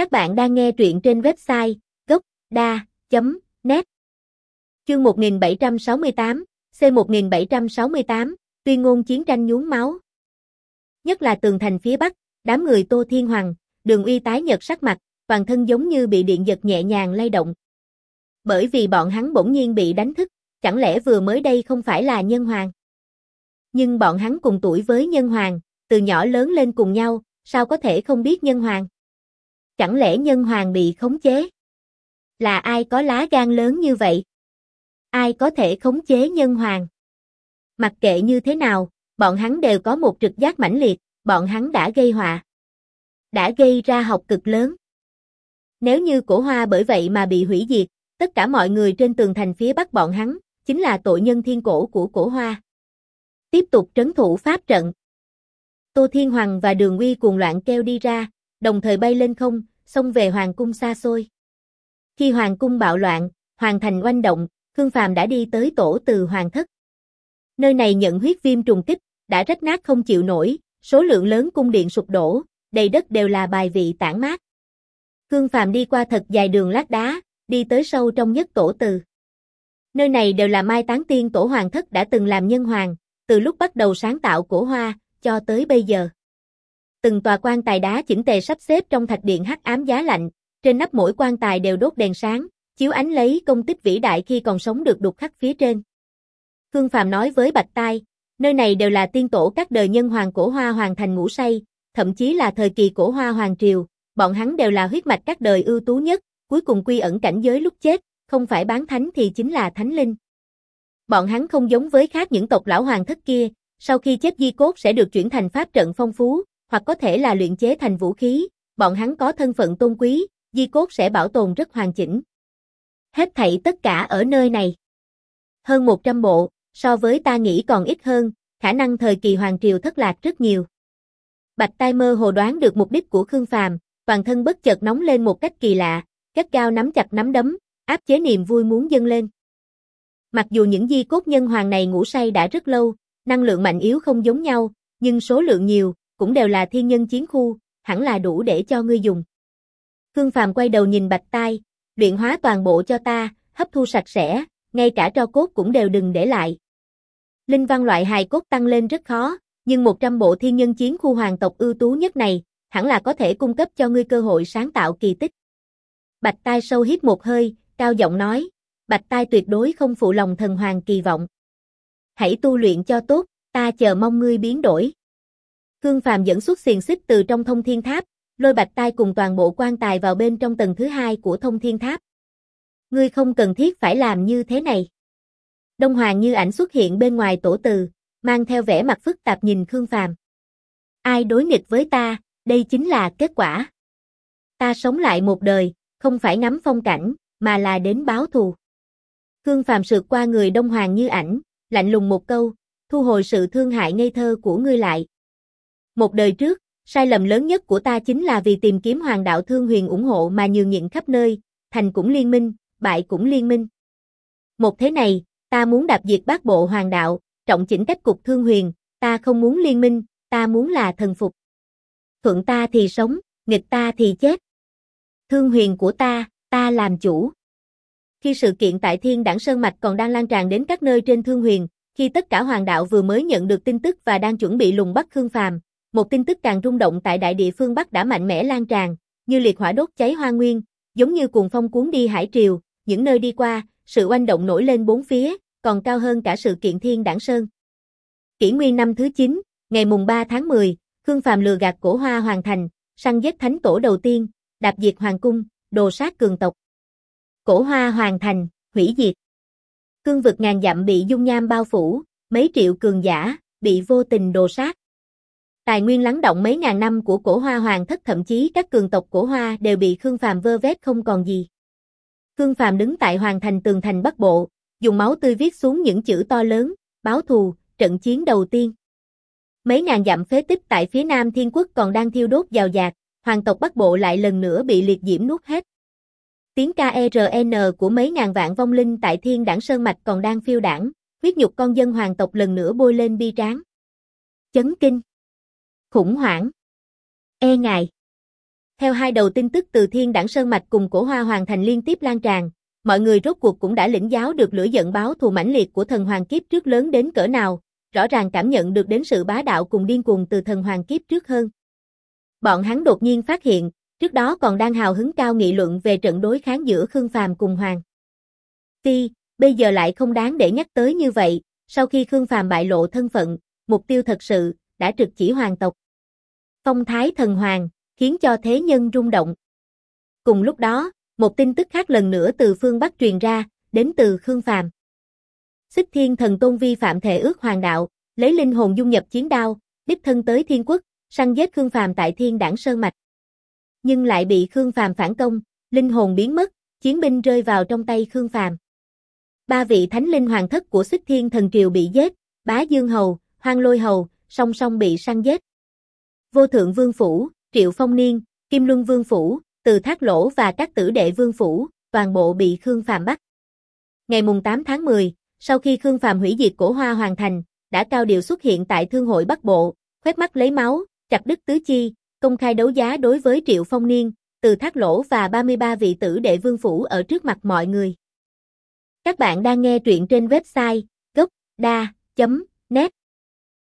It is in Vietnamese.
Các bạn đang nghe truyện trên website gốc.da.net Chương 1768, C1768, tuyên ngôn chiến tranh nhuốm máu. Nhất là tường thành phía Bắc, đám người Tô Thiên Hoàng, đường uy tái nhật sắc mặt, toàn thân giống như bị điện giật nhẹ nhàng lay động. Bởi vì bọn hắn bỗng nhiên bị đánh thức, chẳng lẽ vừa mới đây không phải là nhân hoàng? Nhưng bọn hắn cùng tuổi với nhân hoàng, từ nhỏ lớn lên cùng nhau, sao có thể không biết nhân hoàng? Chẳng lẽ nhân hoàng bị khống chế? Là ai có lá gan lớn như vậy? Ai có thể khống chế nhân hoàng? Mặc kệ như thế nào, bọn hắn đều có một trực giác mãnh liệt, bọn hắn đã gây họa. Đã gây ra học cực lớn. Nếu như cổ hoa bởi vậy mà bị hủy diệt, tất cả mọi người trên tường thành phía bắc bọn hắn, chính là tội nhân thiên cổ của cổ hoa. Tiếp tục trấn thủ pháp trận. Tô Thiên Hoàng và Đường Uy cuồng loạn kêu đi ra, đồng thời bay lên không, xông về hoàng cung xa xôi. Khi hoàng cung bạo loạn, hoàng thành oanh động, Khương Phàm đã đi tới tổ từ hoàng thất. Nơi này nhận huyết viêm trùng kích, đã rách nát không chịu nổi, số lượng lớn cung điện sụp đổ, đầy đất đều là bài vị tản mát. Khương Phàm đi qua thật dài đường lát đá, đi tới sâu trong nhất tổ từ. Nơi này đều là mai tán tiên tổ hoàng thất đã từng làm nhân hoàng, từ lúc bắt đầu sáng tạo cổ hoa, cho tới bây giờ. Từng tòa quan tài đá chỉnh tề sắp xếp trong thạch điện hắc ám giá lạnh, trên nắp mỗi quan tài đều đốt đèn sáng, chiếu ánh lấy công tích vĩ đại khi còn sống được đục khắc phía trên. Khương Phàm nói với Bạch Tai, nơi này đều là tiên tổ các đời nhân hoàng cổ hoa hoàng thành ngủ say, thậm chí là thời kỳ cổ hoa hoàng triều, bọn hắn đều là huyết mạch các đời ưu tú nhất, cuối cùng quy ẩn cảnh giới lúc chết, không phải bán thánh thì chính là thánh linh. Bọn hắn không giống với khác những tộc lão hoàng thất kia, sau khi chết di cốt sẽ được chuyển thành pháp trận phong phú, hoặc có thể là luyện chế thành vũ khí, bọn hắn có thân phận tôn quý, di cốt sẽ bảo tồn rất hoàn chỉnh. Hết thảy tất cả ở nơi này. Hơn 100 bộ, so với ta nghĩ còn ít hơn, khả năng thời kỳ hoàng triều thất lạc rất nhiều. Bạch Tai mơ hồ đoán được mục đích của Khương Phàm, toàn thân bất chợt nóng lên một cách kỳ lạ, gắt cao nắm chặt nắm đấm, áp chế niềm vui muốn dâng lên. Mặc dù những di cốt nhân hoàng này ngủ say đã rất lâu, năng lượng mạnh yếu không giống nhau, nhưng số lượng nhiều, cũng đều là thiên nhân chiến khu, hẳn là đủ để cho ngươi dùng. Khương Phàm quay đầu nhìn Bạch Tai, luyện hóa toàn bộ cho ta, hấp thu sạch sẽ, ngay cả tro cốt cũng đều đừng để lại. Linh văn loại hài cốt tăng lên rất khó, nhưng 100 bộ thiên nhân chiến khu hoàng tộc ưu tú nhất này, hẳn là có thể cung cấp cho ngươi cơ hội sáng tạo kỳ tích. Bạch Tai sâu hít một hơi, cao giọng nói, Bạch Tai tuyệt đối không phụ lòng thần hoàng kỳ vọng. Hãy tu luyện cho tốt, ta chờ mong ngươi biến đổi. Khương Phàm dẫn xuất xiềng xích từ trong thông thiên tháp, lôi bạch tai cùng toàn bộ quan tài vào bên trong tầng thứ hai của thông thiên tháp. Ngươi không cần thiết phải làm như thế này. Đông Hoàng như ảnh xuất hiện bên ngoài tổ từ, mang theo vẻ mặt phức tạp nhìn Khương Phàm. Ai đối nghịch với ta, đây chính là kết quả. Ta sống lại một đời, không phải ngắm phong cảnh, mà là đến báo thù. Khương Phàm sượt qua người Đông Hoàng như ảnh, lạnh lùng một câu, thu hồi sự thương hại ngây thơ của ngươi lại. Một đời trước, sai lầm lớn nhất của ta chính là vì tìm kiếm hoàng đạo thương huyền ủng hộ mà nhường nhịn khắp nơi, thành cũng liên minh, bại cũng liên minh. Một thế này, ta muốn đạp diệt bát bộ hoàng đạo, trọng chỉnh cách cục thương huyền, ta không muốn liên minh, ta muốn là thần phục. Thuận ta thì sống, nghịch ta thì chết. Thương huyền của ta, ta làm chủ. Khi sự kiện tại Thiên Đẳng Sơn Mạch còn đang lan tràn đến các nơi trên Thương Huyền, khi tất cả hoàng đạo vừa mới nhận được tin tức và đang chuẩn bị lùng bắt Khương Phàm, một tin tức càng rung động tại đại địa phương Bắc đã mạnh mẽ lan tràn, như liệt hỏa đốt cháy hoa nguyên, giống như cuồng phong cuốn đi hải triều, những nơi đi qua, sự oanh động nổi lên bốn phía, còn cao hơn cả sự kiện Thiên Đẳng Sơn. Kỷ nguyên năm thứ 9, ngày mùng 3 tháng 10, Khương Phàm lừa gạt cổ hoa hoàn thành, săn giết thánh tổ đầu tiên, đạp diệt hoàng cung, đồ sát cường tộc. Cổ hoa hoàn thành, hủy diệt. Cương vực ngàn dặm bị dung nham bao phủ, mấy triệu cường giả, bị vô tình đồ sát. Tài nguyên lắng động mấy ngàn năm của cổ hoa hoàng thất thậm chí các cường tộc cổ hoa đều bị Khương Phàm vơ vét không còn gì. Khương Phàm đứng tại hoàng thành tường thành Bắc Bộ, dùng máu tươi viết xuống những chữ to lớn, báo thù, trận chiến đầu tiên. Mấy ngàn dặm phế tích tại phía nam thiên quốc còn đang thiêu đốt giàu dạt, hoàng tộc Bắc Bộ lại lần nữa bị liệt diễm nuốt hết. Tiếng KRN của mấy ngàn vạn vong linh tại thiên đảng Sơn Mạch còn đang phiêu đảng, huyết nhục con dân hoàng tộc lần nữa bôi lên bi tráng. Chấn kinh. Khủng hoảng. E ngại. Theo hai đầu tin tức từ Thiên Đảng Sơn Mạch cùng Cổ Hoa Hoàng Thành liên tiếp lan tràn, mọi người rốt cuộc cũng đã lĩnh giáo được lửa giận báo thù mãnh liệt của thần hoàng kiếp trước lớn đến cỡ nào, rõ ràng cảm nhận được đến sự bá đạo cùng điên cuồng từ thần hoàng kiếp trước hơn. Bọn hắn đột nhiên phát hiện, trước đó còn đang hào hứng cao nghị luận về trận đối kháng giữa Khương Phàm cùng Hoàng. Ti, bây giờ lại không đáng để nhắc tới như vậy, sau khi Khương Phàm bại lộ thân phận, mục tiêu thật sự, đã trực chỉ hoàng tộc. Phong thái thần hoàng, khiến cho thế nhân rung động. Cùng lúc đó, một tin tức khác lần nữa từ phương Bắc truyền ra, đến từ Khương Phàm. Xích Thiên Thần Tôn vi phạm thể ước hoàng đạo, lấy linh hồn dung nhập chiến đao, đích thân tới Thiên Quốc, săn giết Khương Phàm tại Thiên Đảng Sơn mạch. Nhưng lại bị Khương Phàm phản công, linh hồn biến mất, chiến binh rơi vào trong tay Khương Phàm. Ba vị thánh linh hoàng thất của Xích Thiên Thần triều bị giết, Bá Dương hầu, Hoang Lôi hầu, song song bị săn giết. Vô Thượng Vương phủ, Triệu Phong Niên, Kim Luân Vương Phủ, Từ Thác Lỗ và các tử đệ Vương Phủ, toàn bộ bị Khương Phàm bắt. Ngày mùng 8 tháng 10, sau khi Khương Phàm hủy diệt cổ hoa hoàn thành, đã cao điều xuất hiện tại Thương hội Bắc Bộ, khoét mắt lấy máu, chặt đứt tứ chi, công khai đấu giá đối với Triệu Phong Niên, Từ Thác Lỗ và 33 vị tử đệ Vương Phủ ở trước mặt mọi người. Các bạn đang nghe truyện trên website gocda.net